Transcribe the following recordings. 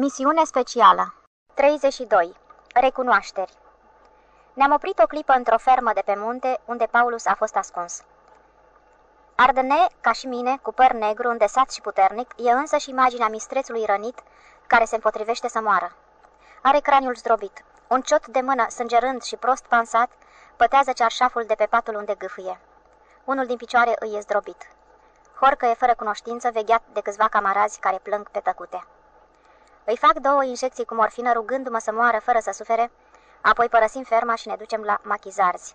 Misiune specială 32. Recunoașteri Ne-am oprit o clipă într-o fermă de pe munte, unde Paulus a fost ascuns. Ardene, ca și mine, cu păr negru, îndesat și puternic, e însă și imaginea mistrețului rănit, care se împotrivește să moară. Are craniul zdrobit. Un ciot de mână, sângerând și prost pansat, pătează cearșaful de pe patul unde gâfâie. Unul din picioare îi e zdrobit. Horcă e fără cunoștință, vegheat de câțiva camarazi care plâng pe tăcute. Îi fac două injecții cu morfină rugându-mă să moară fără să sufere, apoi părăsim ferma și ne ducem la machizarzi.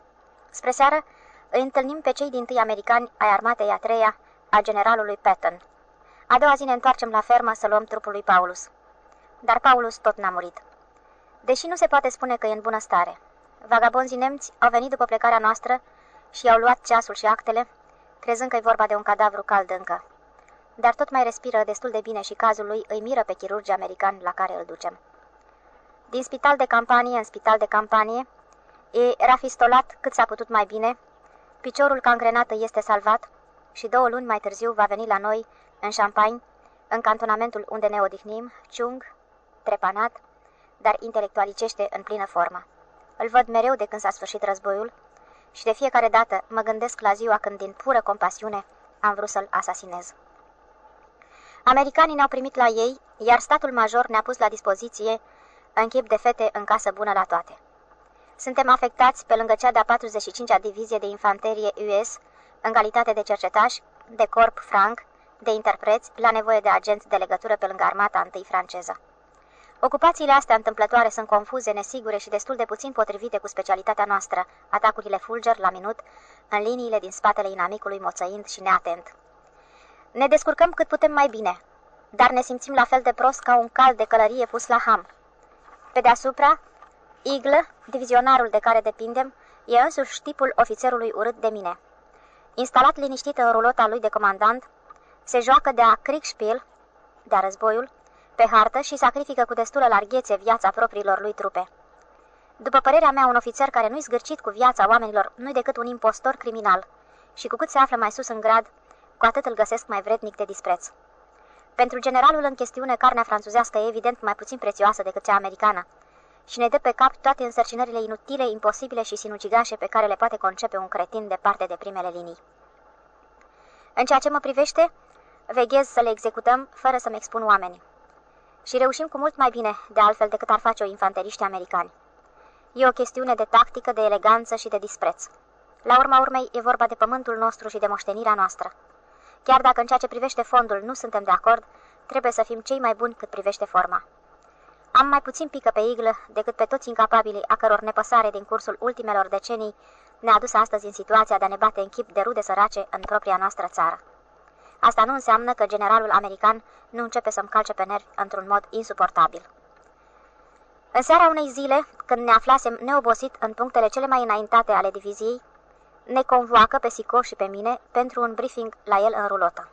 Spre seară îi întâlnim pe cei din tâi americani ai armatei a treia, a generalului Patton. A doua zi ne întoarcem la fermă să luăm trupul lui Paulus. Dar Paulus tot n-a murit. Deși nu se poate spune că e în bună stare. Vagabonzii nemți au venit după plecarea noastră și i-au luat ceasul și actele, crezând că e vorba de un cadavru cald încă dar tot mai respiră destul de bine și cazul lui îi miră pe chirurgii americani la care îl ducem. Din spital de campanie în spital de campanie, e rafistolat cât s-a putut mai bine, piciorul cangrenat este salvat și două luni mai târziu va veni la noi, în Champagne, în cantonamentul unde ne odihnim, Chung, trepanat, dar intelectualicește în plină formă. Îl văd mereu de când s-a sfârșit războiul și de fiecare dată mă gândesc la ziua când din pură compasiune am vrut să-l asasinez. Americanii ne-au primit la ei, iar statul major ne-a pus la dispoziție în chip de fete în casă bună la toate. Suntem afectați pe lângă cea de-a 45-a divizie de infanterie US, în calitate de cercetași, de corp franc, de interpreți, la nevoie de agenți de legătură pe lângă armata întâi franceză. Ocupațiile astea întâmplătoare sunt confuze, nesigure și destul de puțin potrivite cu specialitatea noastră, atacurile fulger la minut, în liniile din spatele inamicului moțăind și neatent. Ne descurcăm cât putem mai bine, dar ne simțim la fel de prost ca un cal de călărie pus la ham. Pe deasupra, Iglă, divizionarul de care depindem, e însuși tipul ofițerului urât de mine. Instalat liniștit în rulota lui de comandant, se joacă de-a Kriegspiel, de-a războiul, pe hartă și sacrifică cu destulă larghețe viața propriilor lui trupe. După părerea mea, un ofițer care nu-i zgârcit cu viața oamenilor nu-i decât un impostor criminal și cu cât se află mai sus în grad, cu atât îl găsesc mai vrednic de dispreț. Pentru generalul în chestiune, carnea franțuzească e evident mai puțin prețioasă decât cea americană și ne dă pe cap toate însărcinările inutile, imposibile și sinucigașe pe care le poate concepe un cretin departe de primele linii. În ceea ce mă privește, veghez să le executăm fără să-mi expun oameni. Și reușim cu mult mai bine, de altfel, decât ar face o infanteriști americani. E o chestiune de tactică, de eleganță și de dispreț. La urma urmei, e vorba de pământul nostru și de moștenirea noastră. Chiar dacă în ceea ce privește fondul nu suntem de acord, trebuie să fim cei mai buni cât privește forma. Am mai puțin pică pe iglă decât pe toți incapabili a căror nepăsare din cursul ultimelor decenii ne-a dus astăzi în situația de a ne bate în chip de rude sărace în propria noastră țară. Asta nu înseamnă că generalul american nu începe să-mi calce pe nervi într-un mod insuportabil. În seara unei zile, când ne aflasem neobosit în punctele cele mai înaintate ale diviziei, ne convoacă pe Sico și pe mine pentru un briefing la el în rulotă.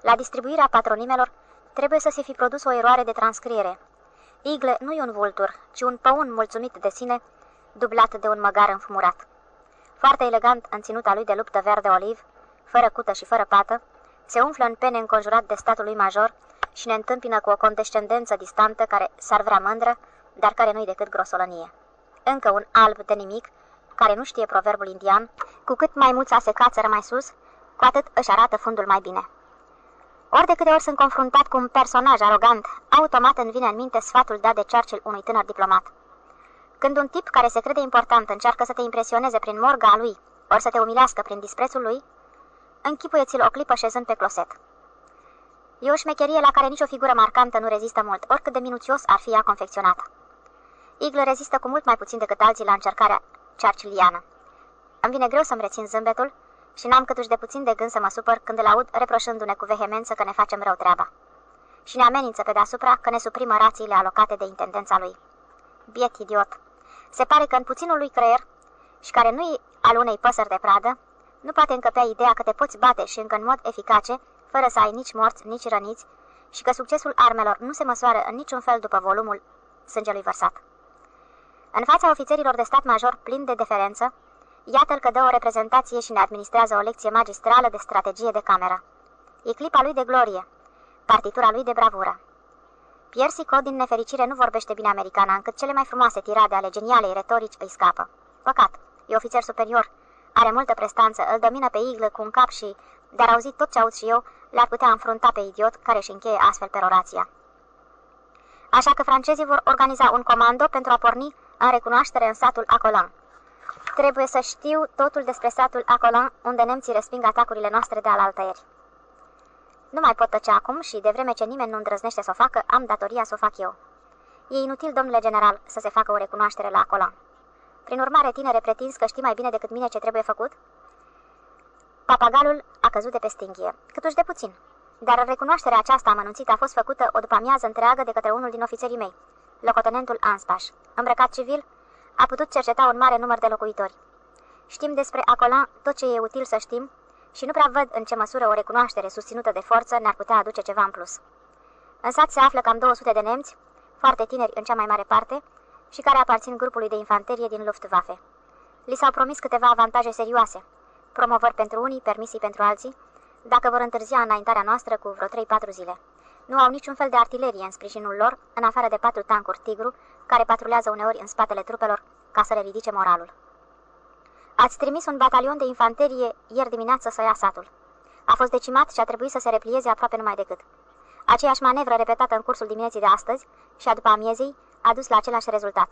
La distribuirea patronimelor trebuie să se fi produs o eroare de transcriere. Igle nu e un vultur, ci un păun mulțumit de sine, dublat de un măgar înfumurat. Foarte elegant în ținuta lui de luptă verde oliv, fără cută și fără pată, se umflă în pene înconjurat de statul lui major și ne întâmpină cu o condescendență distantă care s-ar vrea mândră, dar care nu-i decât grosolănie. Încă un alb de nimic, care nu știe proverbul indian, cu cât mai mulța se cațără mai sus, cu atât își arată fundul mai bine. Ori de câte ori sunt confruntat cu un personaj arogant, automat îmi vine în minte sfatul dat de Churchill unui tânăr diplomat. Când un tip care se crede important încearcă să te impresioneze prin morga lui, ori să te umilească prin disprețul lui, închipuieți-l o clipă șezând pe closet. E o șmecherie la care nicio figură marcantă nu rezistă mult, oricât de minuțios ar fi ea confecționată. Iglă rezistă cu mult mai puțin decât alții la încercarea Churchilliană. Îmi vine greu să-mi rețin zâmbetul și n-am câtuși de puțin de gând să mă supăr când îl aud reproșându-ne cu vehemență că ne facem rău treaba. Și ne amenință pe deasupra că ne suprimă rațiile alocate de intendența lui. Biet idiot! Se pare că în puținul lui creier, și care nu-i al unei păsări de pradă, nu poate încăpea ideea că te poți bate și încă în mod eficace, fără să ai nici morți, nici răniți, și că succesul armelor nu se măsoară în niciun fel după volumul sângelui vărsat. În fața ofițerilor de stat major plin de deferență, iată-l că dă o reprezentație și ne administrează o lecție magistrală de strategie de cameră. E clipa lui de glorie, partitura lui de bravură. Pierre Sicot, din nefericire, nu vorbește bine americana, încât cele mai frumoase tirade ale genialei retorici îi scapă. Păcat, e ofițer superior, are multă prestanță, îl domină pe iglă cu un cap și, dar auzit tot ce aud și eu, le-ar putea înfrunta pe idiot care își încheie astfel perorația. Așa că francezii vor organiza un comando pentru a porni în recunoaștere în satul Acolan. Trebuie să știu totul despre satul Acolan, unde nemții resping atacurile noastre de alaltăieri. Nu mai pot tăcea acum și, de vreme ce nimeni nu îndrăznește să o facă, am datoria să o fac eu. E inutil, domnule general, să se facă o recunoaștere la Acolan. Prin urmare, tinere, pretins că știi mai bine decât mine ce trebuie făcut? Papagalul a căzut de pe stinghie, câtuși de puțin. Dar recunoașterea aceasta amănunțită a fost făcută o după amiază întreagă de către unul din ofițerii mei, locotenentul Anspaș. Îmbrăcat civil, a putut cerceta un mare număr de locuitori. Știm despre Acolan tot ce e util să știm și nu prea văd în ce măsură o recunoaștere susținută de forță ne-ar putea aduce ceva în plus. În sat se află cam 200 de nemți, foarte tineri în cea mai mare parte, și care aparțin grupului de infanterie din Luftwaffe. Li s-au promis câteva avantaje serioase, promovări pentru unii, permisii pentru alții, dacă vor întârzia înaintarea noastră cu vreo 3-4 zile. Nu au niciun fel de artilerie în sprijinul lor, în afară de patru tancuri Tigru, care patrulează uneori în spatele trupelor ca să le ridice moralul. Ați trimis un batalion de infanterie ieri dimineață să ia satul. A fost decimat și a trebuit să se replieze aproape numai decât. Aceeași manevră repetată în cursul dimineții de astăzi și a după amiezii a dus la același rezultat.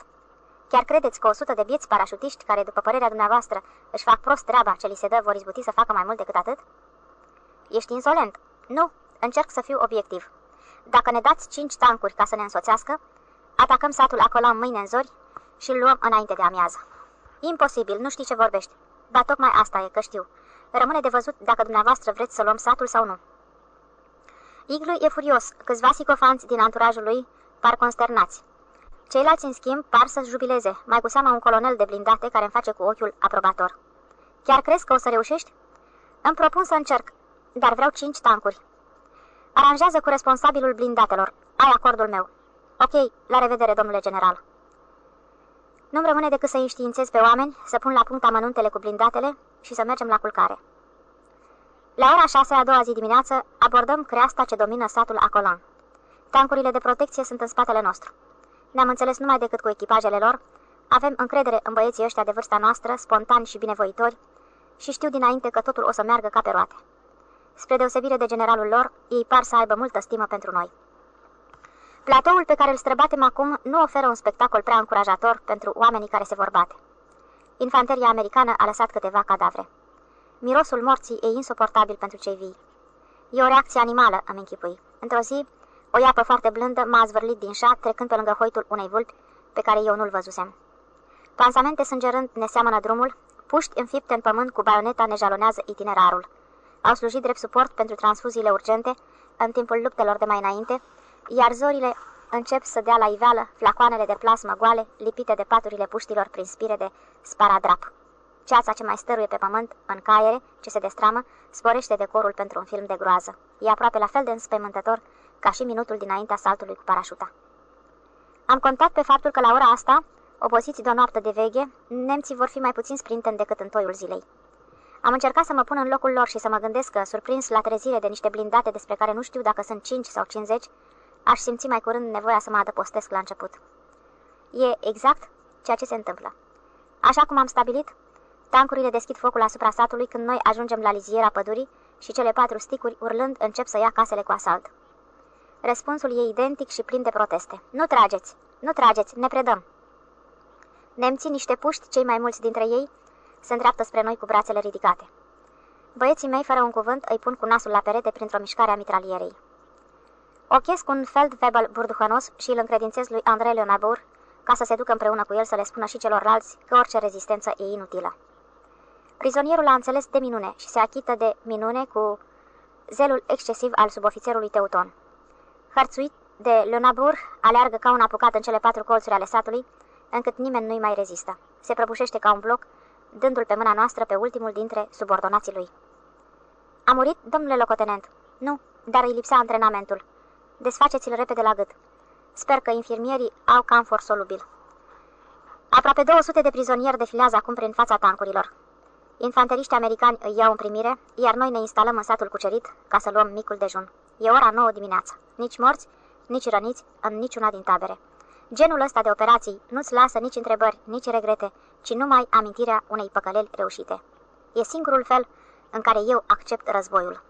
Chiar credeți că o sută de bieți parașutiști care, după părerea dumneavoastră, își fac prost treaba ce li se dă, vor izbuti să facă mai mult decât atât? Ești insolent. Nu, încerc să fiu obiectiv. Dacă ne dați cinci tancuri ca să ne însoțească, atacăm satul acolo în mâine în zori și îl luăm înainte de amiază. Imposibil, nu știi ce vorbești. Ba tocmai asta e, că știu. Rămâne de văzut dacă dumneavoastră vreți să luăm satul sau nu. Iglu e furios, câțiva sicofanți din anturajul lui par consternați. Ceilalți, în schimb, par să jubileze, mai cu seama un colonel de blindate care îmi face cu ochiul aprobator. Chiar crezi că o să reușești? Îmi propun să încerc, dar vreau cinci tancuri. Aranjează cu responsabilul blindatelor. Ai acordul meu. Ok, la revedere, domnule general. Nu-mi rămâne decât să înștiințez pe oameni, să pun la punct amănuntele cu blindatele și să mergem la culcare. La ora șase a doua zi dimineață abordăm creasta ce domină satul Acolan. Tancurile de protecție sunt în spatele nostru. Ne-am înțeles numai decât cu echipajele lor, avem încredere în băieții ăștia de vârsta noastră, spontani și binevoitori, și știu dinainte că totul o să meargă ca pe roate. Spre deosebire de generalul lor, ei par să aibă multă stimă pentru noi. Platoul pe care îl străbatem acum nu oferă un spectacol prea încurajator pentru oamenii care se vor bate. Infanteria americană a lăsat câteva cadavre. Mirosul morții e insuportabil pentru cei vii. E o reacție animală, am închipui. Într-o zi, o iapă foarte blândă m-a zvârlit din șa, trecând pe lângă hoitul unei vulpi pe care eu nu-l văzusem. Pansamente sângerând ne seamănă drumul, puști înfipte în pământ cu baioneta ne jalonează itinerarul. Au slujit drept suport pentru transfuziile urgente în timpul luptelor de mai înainte, iar zorile încep să dea la iveală flacoanele de plasmă goale lipite de paturile puștilor prin spire de sparadrap. Ceața ce mai stăruie pe pământ, în caiere, ce se destramă, sporește decorul pentru un film de groază. E aproape la fel de înspăimântător ca și minutul dinaintea saltului cu parașuta. Am contat pe faptul că la ora asta, obosiți de o noapte de veche, nemții vor fi mai puțin sprinteni decât în toiul zilei. Am încercat să mă pun în locul lor și să mă gândesc că, surprins la trezire de niște blindate despre care nu știu dacă sunt 5 sau 50, aș simți mai curând nevoia să mă adăpostesc la început. E exact ceea ce se întâmplă. Așa cum am stabilit, tancurile deschid focul asupra satului când noi ajungem la liziera pădurii și cele patru sticuri, urlând, încep să ia casele cu asalt. Răspunsul e identic și plin de proteste. Nu trageți! Nu trageți! Ne predăm! Nemții, niște puști, cei mai mulți dintre ei, se îndreaptă spre noi cu brațele ridicate. Băieții mei, fără un cuvânt, îi pun cu nasul la perete printr-o mișcare a mitralierei. Ochesc un feldwebel burduhănos și îl încredințez lui Andrei Leonabur ca să se ducă împreună cu el să le spună și celorlalți că orice rezistență e inutilă. Prizonierul a înțeles de minune și se achită de minune cu zelul excesiv al subofițerului Teuton. Hărțuit de Leonabur, aleargă ca un apucat în cele patru colțuri ale satului, încât nimeni nu-i mai rezistă. Se prăbușește ca un bloc, dându-l pe mâna noastră pe ultimul dintre subordonații lui. A murit, domnule locotenent? Nu, dar îi lipsea antrenamentul. Desfaceți-l repede la gât. Sper că infirmierii au camfor solubil. Aproape 200 de prizonieri defilează acum prin fața tancurilor. Infanteriștii americani îi iau în primire, iar noi ne instalăm în satul cucerit ca să luăm micul dejun. E ora 9 dimineața. Nici morți, nici răniți în niciuna din tabere. Genul ăsta de operații nu-ți lasă nici întrebări, nici regrete, ci numai amintirea unei păcăleli reușite. E singurul fel în care eu accept războiul.